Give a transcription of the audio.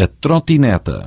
A trotineta.